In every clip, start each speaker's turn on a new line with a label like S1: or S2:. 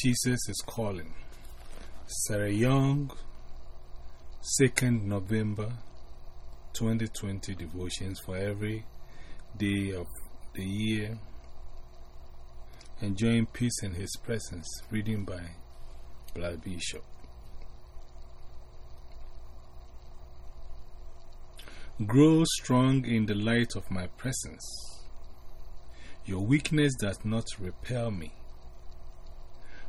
S1: Jesus is calling. Sarah Young, 2nd November 2020 devotions for every day of the year. Enjoying peace in His presence. Reading by Black Bishop. Grow strong in the light of my presence. Your weakness does not repel me.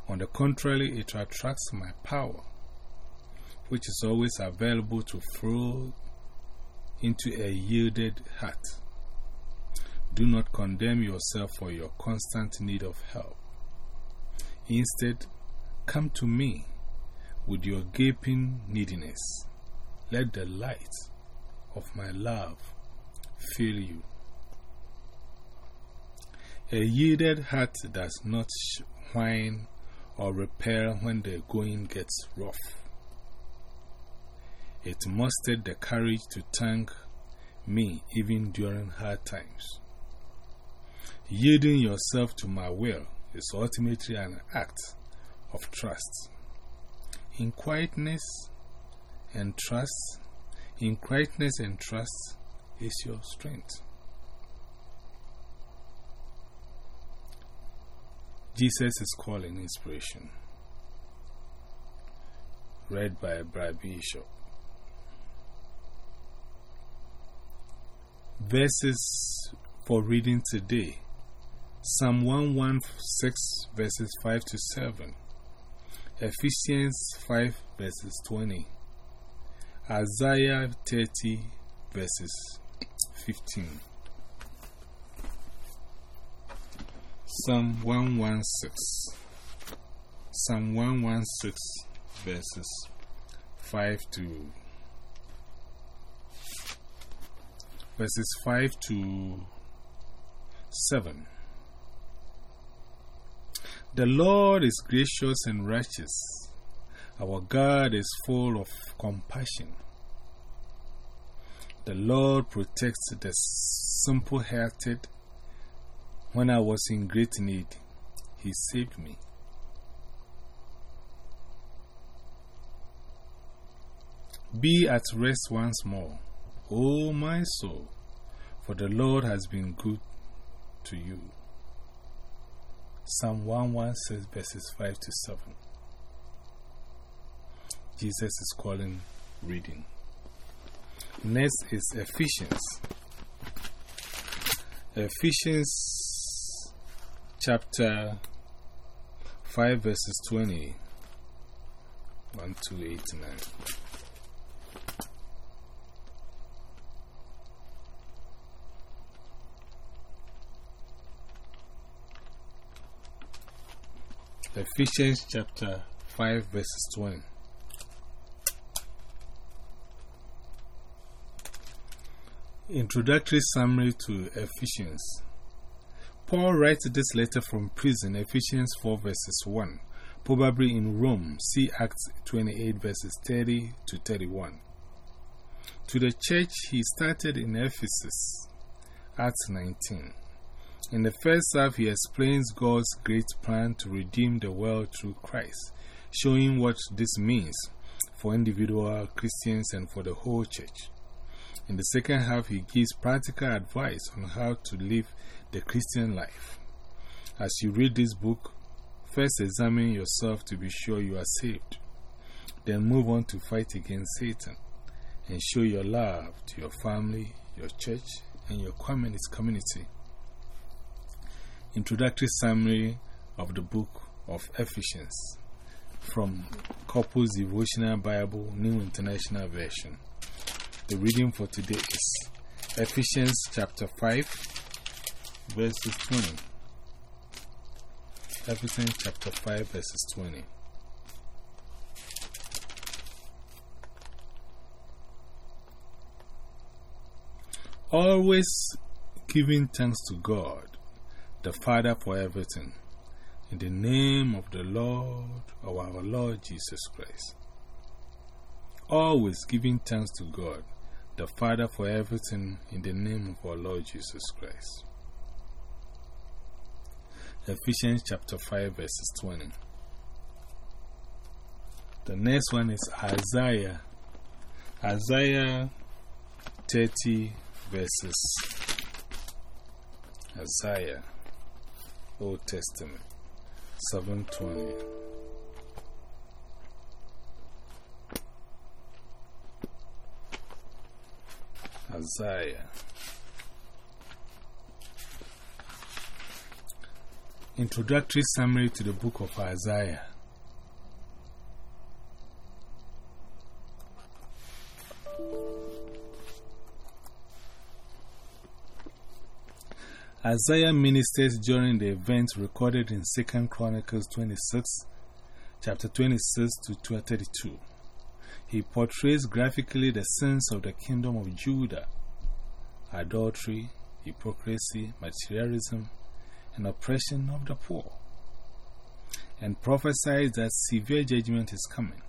S1: On the contrary, it attracts my power, which is always available to flow into a yielded heart. Do not condemn yourself for your constant need of help. Instead, come to me with your gaping neediness. Let the light of my love fill you. A yielded heart does not whine or repair when the going gets rough. It mustered the courage to thank me even during hard times. Yielding yourself to my will is ultimately an act of trust. In quietness and trust, in quietness and trust is your strength. Jesus is calling inspiration. Read by Brad Bishop. Verses for reading today Psalm 116, verses 5 to 7, Ephesians 5, verses 20, Isaiah 30, verses 15. Psalm 116, Psalm 116, verses 5 to verses 5 to 7. The Lord is gracious and righteous. Our God is full of compassion. The Lord protects the simple hearted when I was in great need, He saved me. Be at rest once more, O my soul, for the Lord has been good to you. Psalm 116, verses 5 to 7. Jesus is calling reading. Next is Ephesians. Ephesians chapter 5, verses 20. 1, 2, 8, 9. Ephesians chapter 5, verses 20. Introductory summary to Ephesians. Paul writes this letter from prison, Ephesians 4 verses 1, probably in Rome. See Acts 28 verses 30 to 31. To the church he started in Ephesus, Acts 19. In the first half, he explains God's great plan to redeem the world through Christ, showing what this means for individual Christians and for the whole church. In the second half, he gives practical advice on how to live the Christian life. As you read this book, first examine yourself to be sure you are saved. Then move on to fight against Satan and show your love to your family, your church, and your community. Introductory summary of the book of Ephesians from Couples Devotional Bible, New International Version. The reading for today is Ephesians chapter 5 verses 20. Ephesians chapter 5, verses 20. Always giving thanks to God, the Father, for everything, in the name of the Lord, our Lord Jesus Christ. Always giving thanks to God, the Father, for everything, in the name of our Lord Jesus Christ. Ephesians chapter 5, verses 20. The next one is Isaiah. Isaiah 30 verses. Isaiah, Old Testament, 720. Isaiah. Introductory summary to the book of Isaiah. Isaiah ministers during the events recorded in 2 Chronicles 26, chapter 26 to 32. He portrays graphically the sins of the kingdom of Judah adultery, hypocrisy, materialism, and oppression of the poor, and prophesies that severe judgment is coming.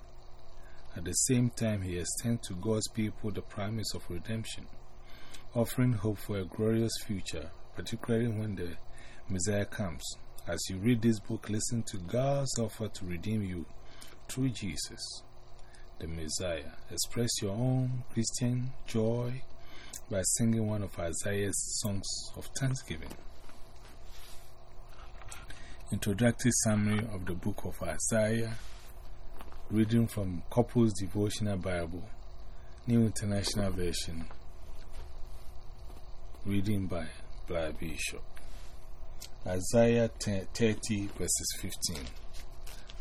S1: At the same time, he extends to God's people the promise of redemption, offering hope for a glorious future particularly when the Messiah comes. As you read this book, listen to God's offer to redeem you through Jesus, the Messiah. Express your own Christian joy by singing one of Isaiah's songs of thanksgiving. Introductory summary of the book of Isaiah, reading from Couples Devotional Bible, New International Version, reading by Black Bishop. Isaiah 30 verses 15.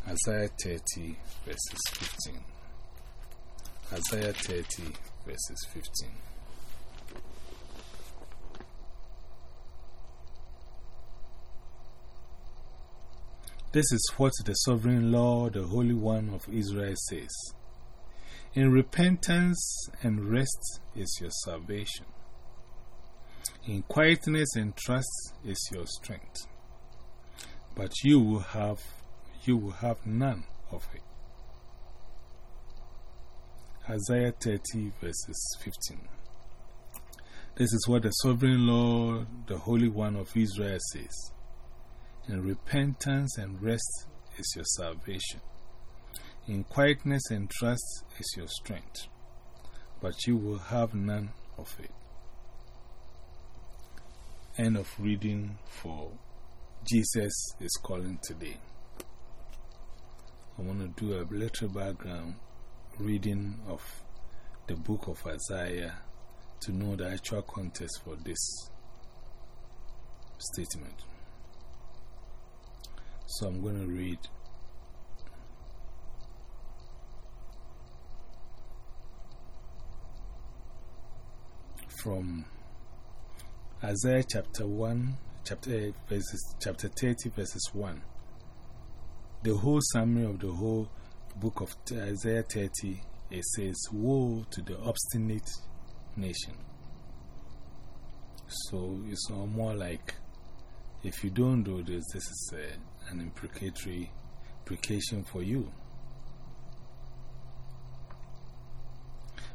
S1: Isaiah 30 verses 15. Isaiah 30 verses 15. This is what the sovereign Lord, the Holy One of Israel says. In repentance and rest is your salvation. In quietness and trust is your strength. But you will have, you will have none of it. Isaiah 30 verses 15. This is what the sovereign Lord, the Holy One of Israel says. In repentance and rest is your salvation. In quietness and trust is your strength. But you will have none of it end of reading for Jesus is Calling Today. I want to do a little background reading of the book of Isaiah to know the actual context for this statement. So I'm going to read from Isaiah chapter 1, chapter, eh, verses, chapter 30, verses 1. The whole summary of the whole book of Isaiah 30, it says, Woe to the obstinate nation. So it's more like, if you don't do this, this is a, an imprecatory implication for you.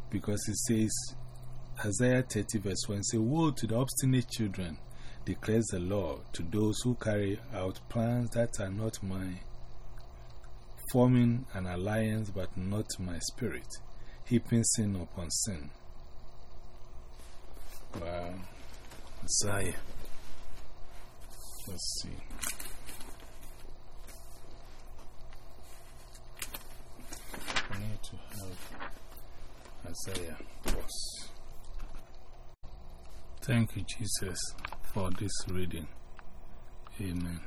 S1: Because it says, Isaiah 30 verse 1 says, Woe to the obstinate children, declares the Lord, to those who carry out plans that are not mine, forming an alliance but not my spirit, heaping sin upon sin. Wow. Isaiah. Let's see. I need to have Isaiah. Pause. Thank you, Jesus, for this reading. Amen.